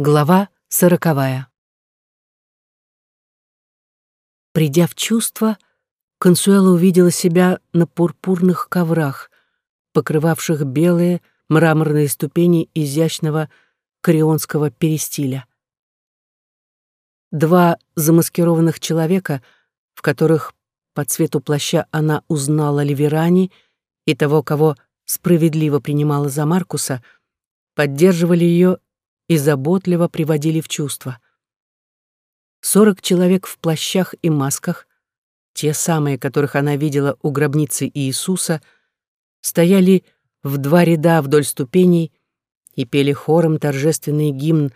Глава сороковая. Придя в чувство, Консуэла увидела себя на пурпурных коврах, покрывавших белые мраморные ступени изящного корионского перистиля. Два замаскированных человека, в которых по цвету плаща она узнала Ливерани и того, кого справедливо принимала за Маркуса, поддерживали ее и заботливо приводили в чувство. Сорок человек в плащах и масках, те самые, которых она видела у гробницы Иисуса, стояли в два ряда вдоль ступеней и пели хором торжественный гимн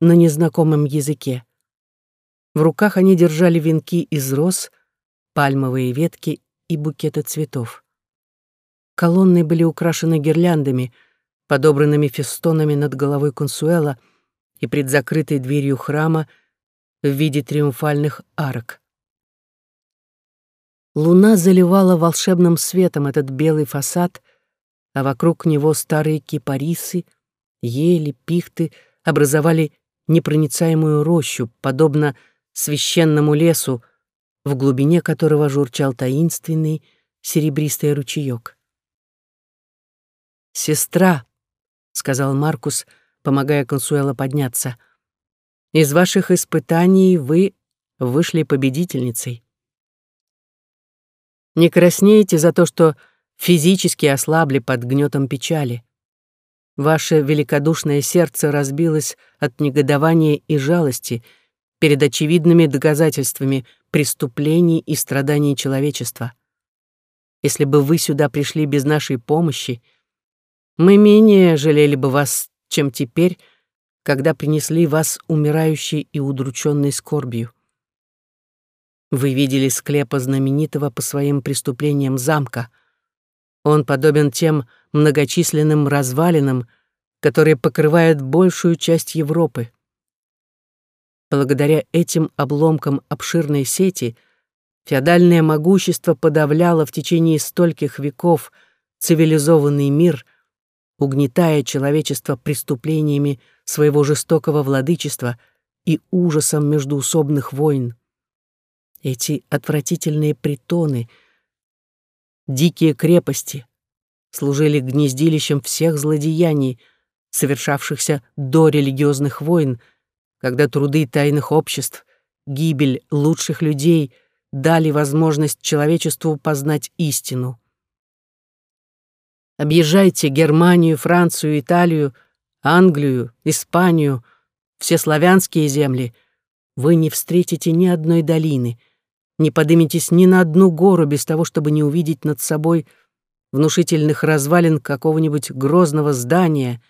на незнакомом языке. В руках они держали венки из роз, пальмовые ветки и букеты цветов. Колонны были украшены гирляндами — подобранными фестонами над головой Консуэла и предзакрытой дверью храма в виде триумфальных арок. Луна заливала волшебным светом этот белый фасад, а вокруг него старые кипарисы, ели, пихты образовали непроницаемую рощу, подобно священному лесу, в глубине которого журчал таинственный серебристый ручеёк. «Сестра», сказал Маркус, помогая Консуэло подняться. «Из ваших испытаний вы вышли победительницей. Не краснеете за то, что физически ослабли под гнетом печали. Ваше великодушное сердце разбилось от негодования и жалости перед очевидными доказательствами преступлений и страданий человечества. Если бы вы сюда пришли без нашей помощи, мы менее жалели бы вас, чем теперь, когда принесли вас умирающей и удрученной скорбью. Вы видели склепа знаменитого по своим преступлениям замка. Он подобен тем многочисленным развалинам, которые покрывают большую часть Европы. Благодаря этим обломкам обширной сети феодальное могущество подавляло в течение стольких веков цивилизованный мир — угнетая человечество преступлениями своего жестокого владычества и ужасом междуусобных войн. Эти отвратительные притоны, дикие крепости служили гнездилищем всех злодеяний, совершавшихся до религиозных войн, когда труды тайных обществ, гибель лучших людей дали возможность человечеству познать истину. Объезжайте Германию, Францию, Италию, Англию, Испанию, все славянские земли. Вы не встретите ни одной долины, не подыметесь ни на одну гору без того, чтобы не увидеть над собой внушительных развалин какого-нибудь грозного здания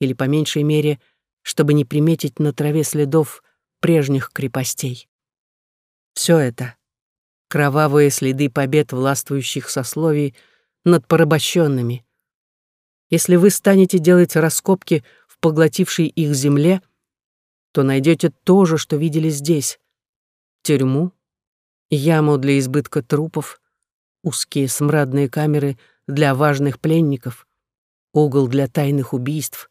или, по меньшей мере, чтобы не приметить на траве следов прежних крепостей. Все это — кровавые следы побед властвующих сословий — над порабощенными. Если вы станете делать раскопки в поглотившей их земле, то найдете то же, что видели здесь. Тюрьму, яму для избытка трупов, узкие смрадные камеры для важных пленников, угол для тайных убийств,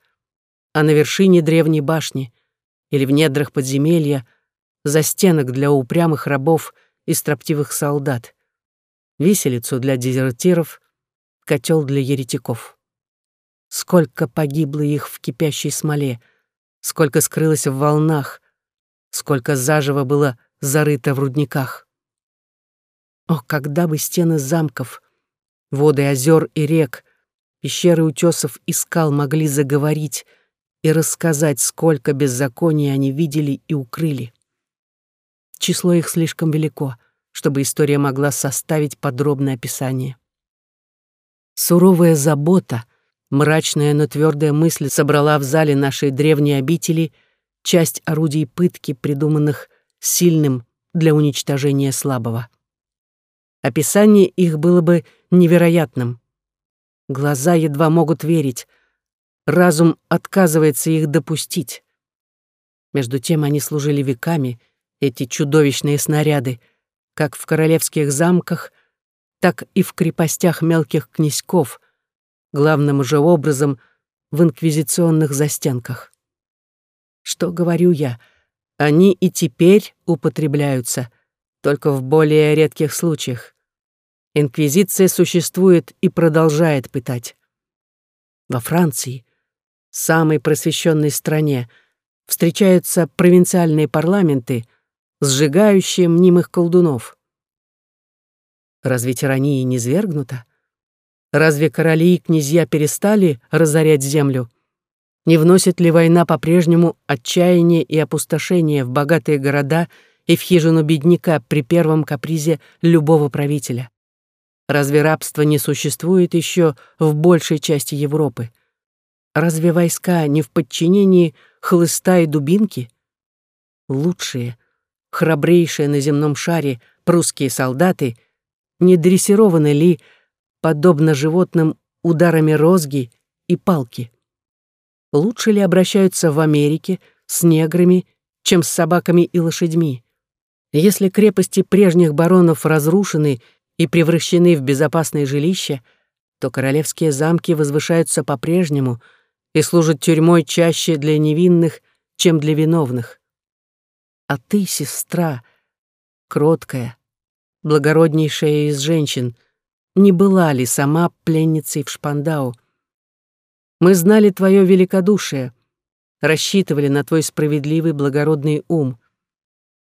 а на вершине древней башни или в недрах подземелья застенок для упрямых рабов и строптивых солдат, виселицу для дезертиров, котел для еретиков. Сколько погибло их в кипящей смоле, сколько скрылось в волнах, сколько заживо было зарыто в рудниках. О, когда бы стены замков, воды озер и рек, пещеры утесов и скал могли заговорить и рассказать, сколько беззаконий они видели и укрыли. Число их слишком велико, чтобы история могла составить подробное описание. Суровая забота, мрачная, но твердая мысль собрала в зале нашей древней обители часть орудий пытки, придуманных сильным для уничтожения слабого. Описание их было бы невероятным. Глаза едва могут верить, разум отказывается их допустить. Между тем они служили веками, эти чудовищные снаряды, как в королевских замках, так и в крепостях мелких князьков, главным же образом в инквизиционных застенках. Что говорю я? Они и теперь употребляются, только в более редких случаях. Инквизиция существует и продолжает пытать. Во Франции, самой просвещенной стране, встречаются провинциальные парламенты, сжигающие мнимых колдунов. Разве тирания не свергнута? Разве короли и князья перестали разорять землю? Не вносит ли война по-прежнему отчаяние и опустошение в богатые города и в хижину бедняка при первом капризе любого правителя? Разве рабство не существует еще в большей части Европы? Разве войска не в подчинении хлыста и дубинки? Лучшие, храбрейшие на земном шаре прусские солдаты не дрессированы ли, подобно животным, ударами розги и палки? Лучше ли обращаются в Америке с неграми, чем с собаками и лошадьми? Если крепости прежних баронов разрушены и превращены в безопасные жилища, то королевские замки возвышаются по-прежнему и служат тюрьмой чаще для невинных, чем для виновных. А ты, сестра, кроткая, благороднейшая из женщин, не была ли сама пленницей в Шпандау? Мы знали твое великодушие, рассчитывали на твой справедливый благородный ум.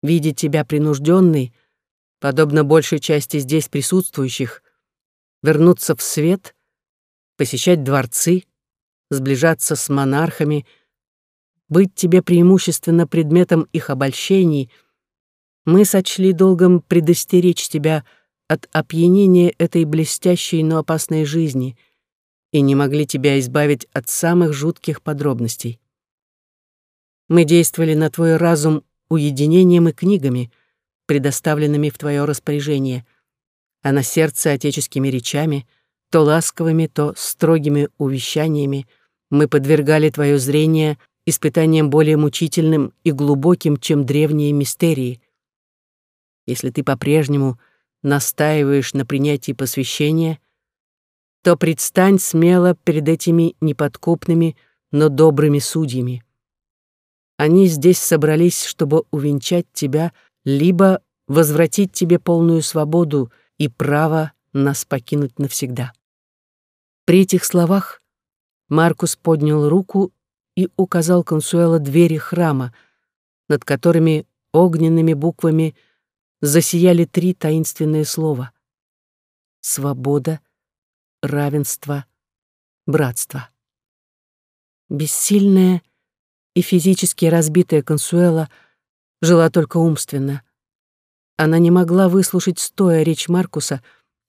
Видя тебя принужденной, подобно большей части здесь присутствующих, вернуться в свет, посещать дворцы, сближаться с монархами, быть тебе преимущественно предметом их обольщений, мы сочли долгом предостеречь тебя от опьянения этой блестящей, но опасной жизни — и не могли тебя избавить от самых жутких подробностей. Мы действовали на твой разум уединением и книгами, предоставленными в твое распоряжение, а на сердце отеческими речами, то ласковыми, то строгими увещаниями мы подвергали твое зрение испытаниям более мучительным и глубоким, чем древние мистерии. Если ты по-прежнему настаиваешь на принятии посвящения — то предстань смело перед этими неподкупными, но добрыми судьями. Они здесь собрались, чтобы увенчать тебя, либо возвратить тебе полную свободу и право нас покинуть навсегда. При этих словах Маркус поднял руку и указал Консуэло двери храма, над которыми огненными буквами засияли три таинственные слова — «Свобода», равенство, братство. Бессильная и физически разбитая Консуэла жила только умственно. Она не могла выслушать стоя речь Маркуса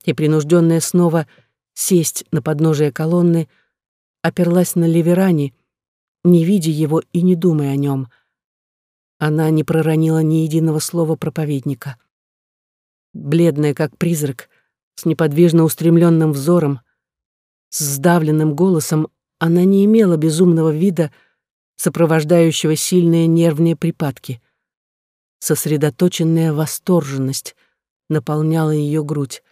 и, принужденная снова сесть на подножие колонны, оперлась на Ливерани, не видя его и не думая о нем. Она не проронила ни единого слова проповедника. Бледная, как призрак, с неподвижно устремленным взором, с сдавленным голосом она не имела безумного вида, сопровождающего сильные нервные припадки. Сосредоточенная восторженность наполняла ее грудь,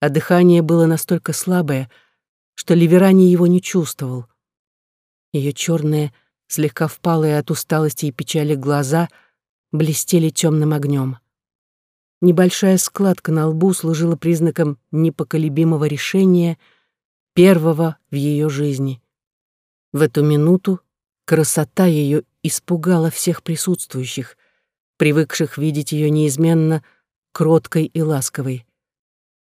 а дыхание было настолько слабое, что Ливерани его не чувствовал. Ее черные, слегка впалые от усталости и печали глаза блестели темным огнем. Небольшая складка на лбу служила признаком непоколебимого решения — первого в ее жизни. В эту минуту красота ее испугала всех присутствующих, привыкших видеть ее неизменно кроткой и ласковой.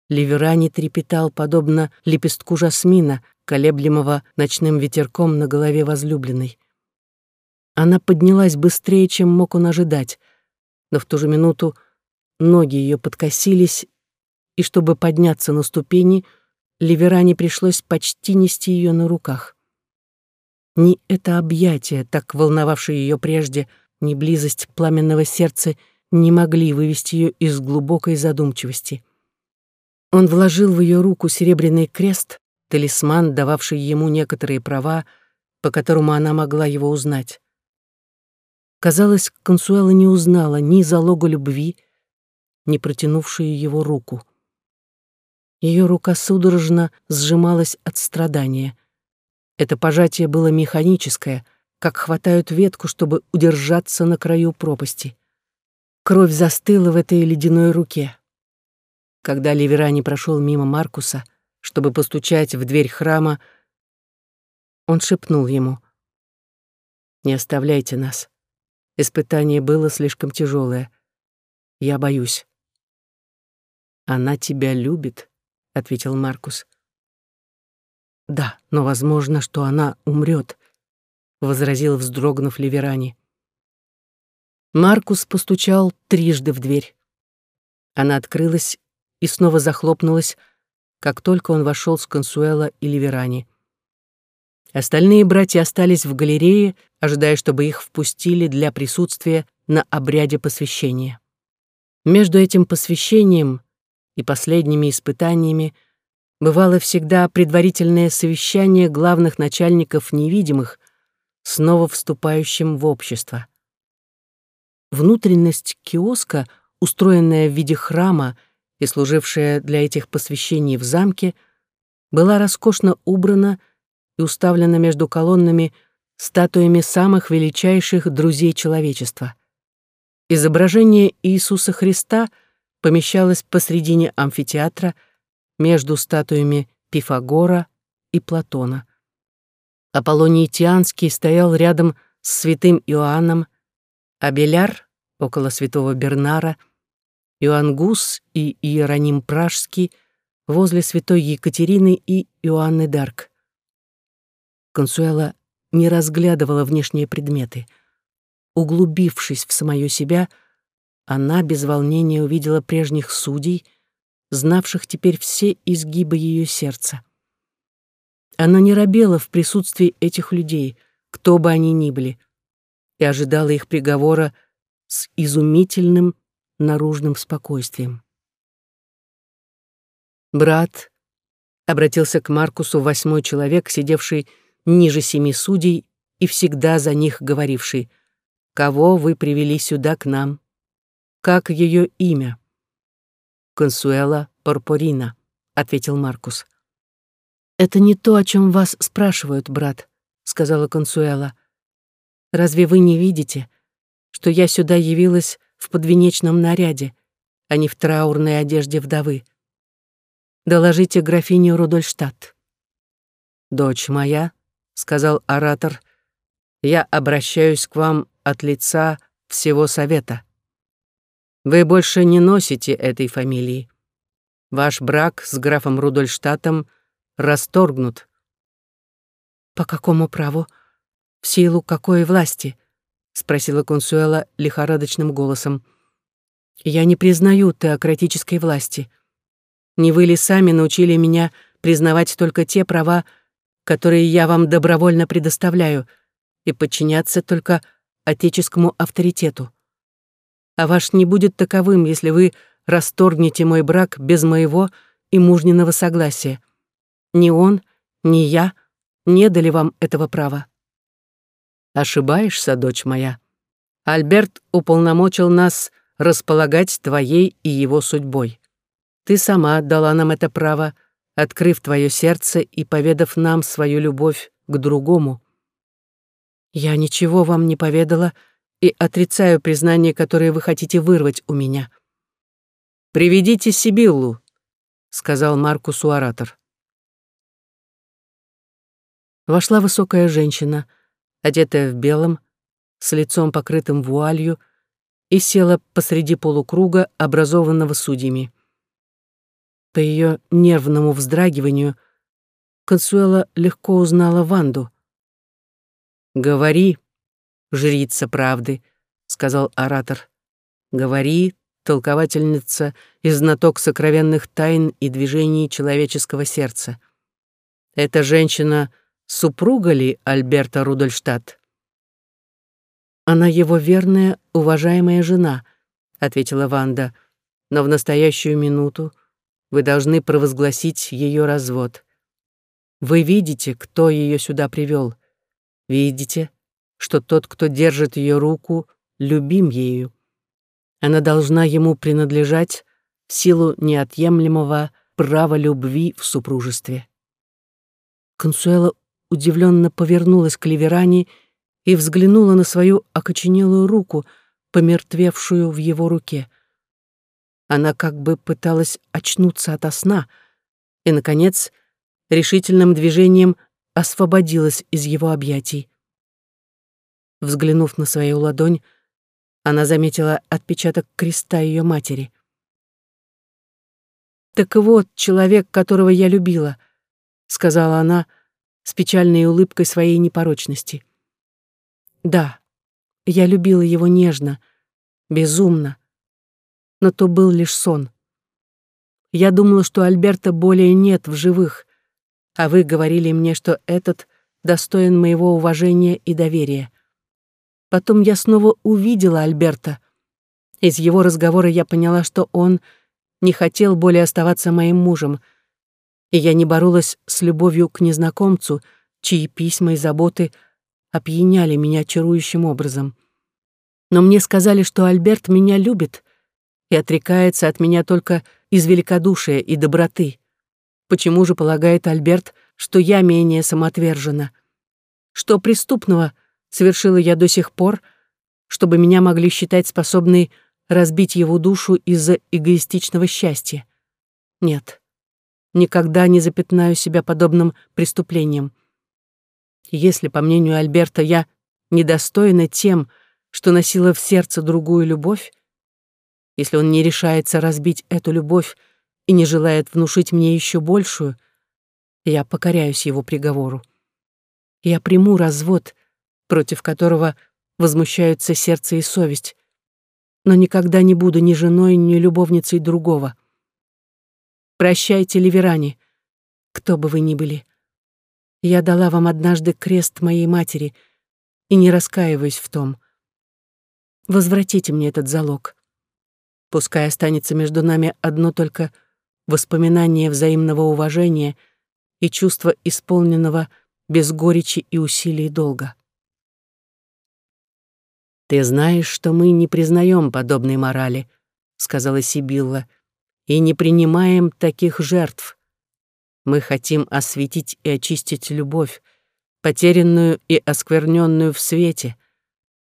Ливерани трепетал, подобно лепестку жасмина, колеблемого ночным ветерком на голове возлюбленной. Она поднялась быстрее, чем мог он ожидать, но в ту же минуту ноги ее подкосились, и чтобы подняться на ступени — Ливеране пришлось почти нести ее на руках. Ни это объятие, так волновавшее ее прежде, ни близость пламенного сердца не могли вывести ее из глубокой задумчивости. Он вложил в ее руку серебряный крест, талисман, дававший ему некоторые права, по которому она могла его узнать. Казалось, Консуэла не узнала ни залога любви, ни протянувшую его руку. Ее рука судорожно сжималась от страдания. Это пожатие было механическое, как хватают ветку, чтобы удержаться на краю пропасти. Кровь застыла в этой ледяной руке. Когда Ливерани прошел мимо Маркуса, чтобы постучать в дверь храма, он шепнул ему. «Не оставляйте нас. Испытание было слишком тяжелое. Я боюсь». «Она тебя любит», — ответил Маркус. «Да, но возможно, что она умрет», — возразил, вздрогнув Ливерани. Маркус постучал трижды в дверь. Она открылась и снова захлопнулась, как только он вошел с Консуэла и Ливерани. Остальные братья остались в галерее, ожидая, чтобы их впустили для присутствия на обряде посвящения. Между этим посвящением и последними испытаниями бывало всегда предварительное совещание главных начальников невидимых, снова вступающим в общество. Внутренность киоска, устроенная в виде храма и служившая для этих посвящений в замке, была роскошно убрана и уставлена между колоннами статуями самых величайших друзей человечества. Изображение Иисуса Христа помещалось посредине амфитеатра между статуями Пифагора и Платона. Аполлоний Тианский стоял рядом с святым Иоанном, а Беляр — около святого Бернара, Иоанн Гус и Иероним Пражский — возле святой Екатерины и Иоанны Дарк. Консуэла не разглядывала внешние предметы. Углубившись в самое себя, она без волнения увидела прежних судей, знавших теперь все изгибы ее сердца. Она не робела в присутствии этих людей, кто бы они ни были, и ожидала их приговора с изумительным наружным спокойствием. «Брат», — обратился к Маркусу восьмой человек, сидевший ниже семи судей и всегда за них говоривший, «Кого вы привели сюда к нам? Как ее имя?» «Консуэла Порпорина», — ответил Маркус. «Это не то, о чем вас спрашивают, брат», — сказала Консуэла. «Разве вы не видите, что я сюда явилась в подвенечном наряде, а не в траурной одежде вдовы? Доложите графиню Рудольштадт». «Дочь моя», сказал оратор, я обращаюсь к вам от лица всего совета. Вы больше не носите этой фамилии. Ваш брак с графом Рудольштатом расторгнут. По какому праву? В силу какой власти? спросила Консуэла лихорадочным голосом. Я не признаю теократической власти. Не вы ли сами научили меня признавать только те права, которые я вам добровольно предоставляю, и подчиняться только отеческому авторитету. А ваш не будет таковым, если вы расторгнете мой брак без моего и мужниного согласия. Ни он, ни я не дали вам этого права. Ошибаешься, дочь моя. Альберт уполномочил нас располагать твоей и его судьбой. Ты сама дала нам это право — открыв твое сердце и поведав нам свою любовь к другому. Я ничего вам не поведала и отрицаю признание, которое вы хотите вырвать у меня. «Приведите Сибиллу», — сказал Маркусу оратор. Вошла высокая женщина, одетая в белом, с лицом покрытым вуалью, и села посреди полукруга, образованного судьями. По ее нервному вздрагиванию Консуэла легко узнала Ванду. «Говори, жрица правды», — сказал оратор. «Говори, толковательница и знаток сокровенных тайн и движений человеческого сердца. Эта женщина — супруга ли Альберта Рудольштадт?» «Она его верная, уважаемая жена», — ответила Ванда, «но в настоящую минуту вы должны провозгласить ее развод. Вы видите, кто ее сюда привел. Видите, что тот, кто держит ее руку, любим ею. Она должна ему принадлежать в силу неотъемлемого права любви в супружестве. Консуэла удивленно повернулась к Ливерани и взглянула на свою окоченелую руку, помертвевшую в его руке. Она как бы пыталась очнуться ото сна и, наконец, решительным движением освободилась из его объятий. Взглянув на свою ладонь, она заметила отпечаток креста ее матери. «Так вот, человек, которого я любила», — сказала она с печальной улыбкой своей непорочности. «Да, я любила его нежно, безумно, но то был лишь сон. Я думала, что Альберта более нет в живых, а вы говорили мне, что этот достоин моего уважения и доверия. Потом я снова увидела Альберта. Из его разговора я поняла, что он не хотел более оставаться моим мужем, и я не боролась с любовью к незнакомцу, чьи письма и заботы опьяняли меня чарующим образом. Но мне сказали, что Альберт меня любит и отрекается от меня только из великодушия и доброты. Почему же полагает Альберт, что я менее самоотвержена? Что преступного — совершила я до сих пор, чтобы меня могли считать способной разбить его душу из-за эгоистичного счастья. Нет, никогда не запятнаю себя подобным преступлением. Если, по мнению Альберта, я недостойна тем, что носила в сердце другую любовь, если он не решается разбить эту любовь и не желает внушить мне еще большую, я покоряюсь его приговору. Я приму развод — против которого возмущаются сердце и совесть, но никогда не буду ни женой, ни любовницей другого. Прощайте, Ливерани, кто бы вы ни были. Я дала вам однажды крест моей матери и не раскаиваюсь в том. Возвратите мне этот залог. Пускай останется между нами одно только воспоминание взаимного уважения и чувство исполненного без горечи и усилий долга. «Ты знаешь, что мы не признаем подобной морали», — сказала Сибилла, «и не принимаем таких жертв. Мы хотим осветить и очистить любовь, потерянную и оскверненную в свете,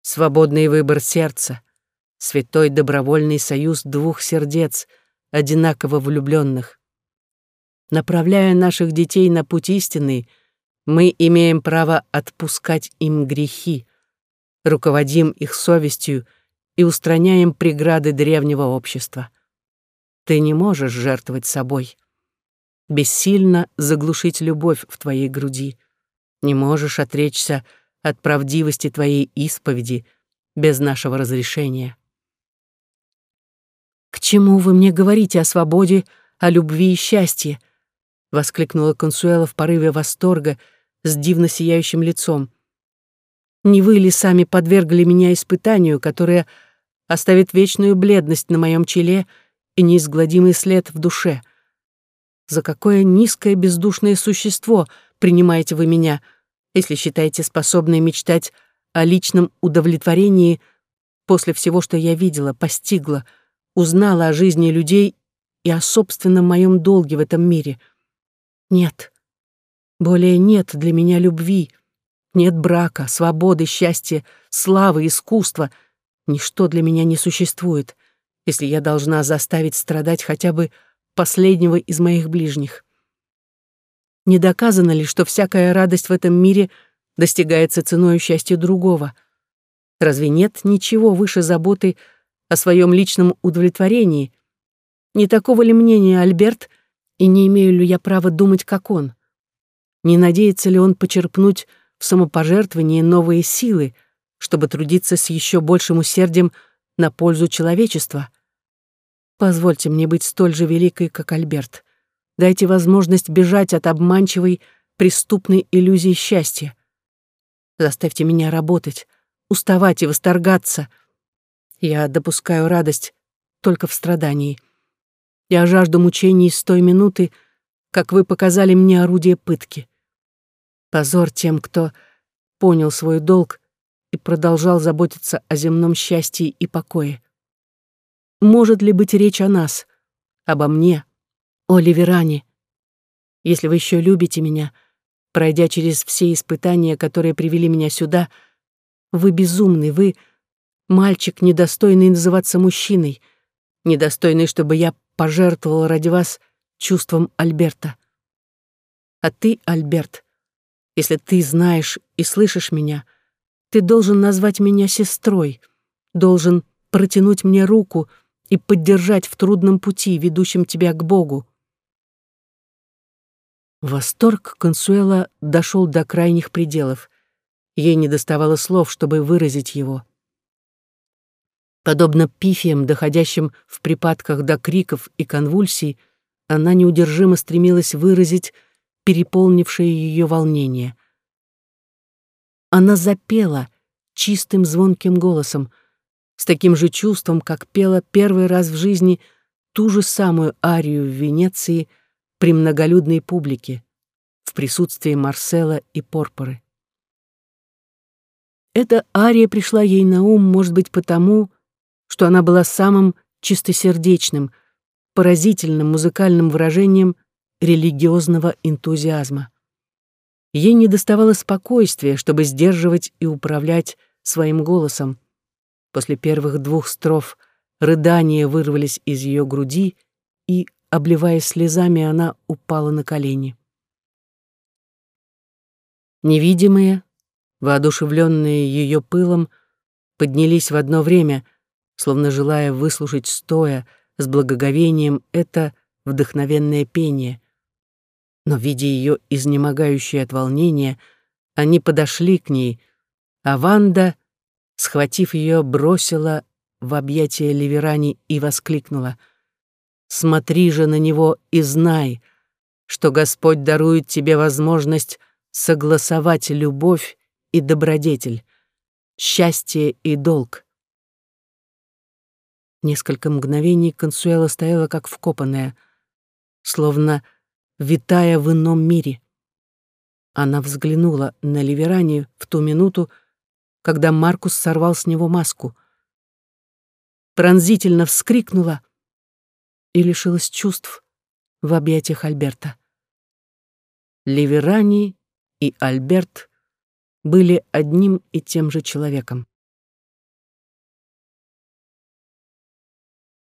свободный выбор сердца, святой добровольный союз двух сердец, одинаково влюбленных. Направляя наших детей на путь истинный, мы имеем право отпускать им грехи, руководим их совестью и устраняем преграды древнего общества. Ты не можешь жертвовать собой. Бессильно заглушить любовь в твоей груди. Не можешь отречься от правдивости твоей исповеди без нашего разрешения. «К чему вы мне говорите о свободе, о любви и счастье?» — воскликнула Консуэла в порыве восторга с дивно сияющим лицом. Не вы ли сами подвергли меня испытанию, которое оставит вечную бледность на моем челе и неизгладимый след в душе? За какое низкое бездушное существо принимаете вы меня, если считаете способной мечтать о личном удовлетворении после всего, что я видела, постигла, узнала о жизни людей и о собственном моем долге в этом мире? Нет, более нет для меня любви, нет брака, свободы, счастья, славы, искусства. Ничто для меня не существует, если я должна заставить страдать хотя бы последнего из моих ближних. Не доказано ли, что всякая радость в этом мире достигается ценой счастья другого? Разве нет ничего выше заботы о своем личном удовлетворении? Не такого ли мнения Альберт, и не имею ли я права думать, как он? Не надеется ли он почерпнуть в самопожертвовании новые силы, чтобы трудиться с еще большим усердием на пользу человечества. Позвольте мне быть столь же великой, как Альберт. Дайте возможность бежать от обманчивой, преступной иллюзии счастья. Заставьте меня работать, уставать и восторгаться. Я допускаю радость только в страдании. Я жажду мучений с той минуты, как вы показали мне орудие пытки. Позор тем, кто понял свой долг и продолжал заботиться о земном счастье и покое. Может ли быть речь о нас, обо мне, о Ливеране? Если вы еще любите меня, пройдя через все испытания, которые привели меня сюда, Вы безумный, вы мальчик, недостойный называться мужчиной, недостойный, чтобы я пожертвовал ради вас чувством Альберта. А ты, Альберт, если ты знаешь и слышишь меня, ты должен назвать меня сестрой, должен протянуть мне руку и поддержать в трудном пути, ведущем тебя к Богу. Восторг Консуэла дошел до крайних пределов. Ей не доставало слов, чтобы выразить его. Подобно пифиям, доходящим в припадках до криков и конвульсий, она неудержимо стремилась выразить переполнившее ее волнение. Она запела чистым звонким голосом, с таким же чувством, как пела первый раз в жизни ту же самую арию в Венеции — при многолюдной публике, в присутствии Марсела и Порпоры. Эта ария пришла ей на ум, может быть, потому, что она была самым чистосердечным, поразительным музыкальным выражением религиозного энтузиазма. Ей не доставало спокойствия, чтобы сдерживать и управлять своим голосом. После первых двух строф рыдания вырвались из ее груди и Обливаясь слезами, она упала на колени. Невидимые, воодушевленные ее пылом, поднялись в одно время, словно желая выслушать стоя с благоговением это вдохновенное пение. Но, видя ее изнемогающее от волнения, они подошли к ней, а Ванда, схватив ее, бросила в объятия Ливерани и воскликнула — Смотри же на него и знай, что Господь дарует тебе возможность согласовать любовь и добродетель, счастье и долг. Несколько мгновений Консуэла стояла как вкопанная, словно витая в ином мире. Она взглянула на Ливерани в ту минуту, когда Маркус сорвал с него маску. Пронзительно вскрикнула и лишилась чувств в объятиях Альберта. Ливерани и Альберт были одним и тем же человеком.